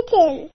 kitten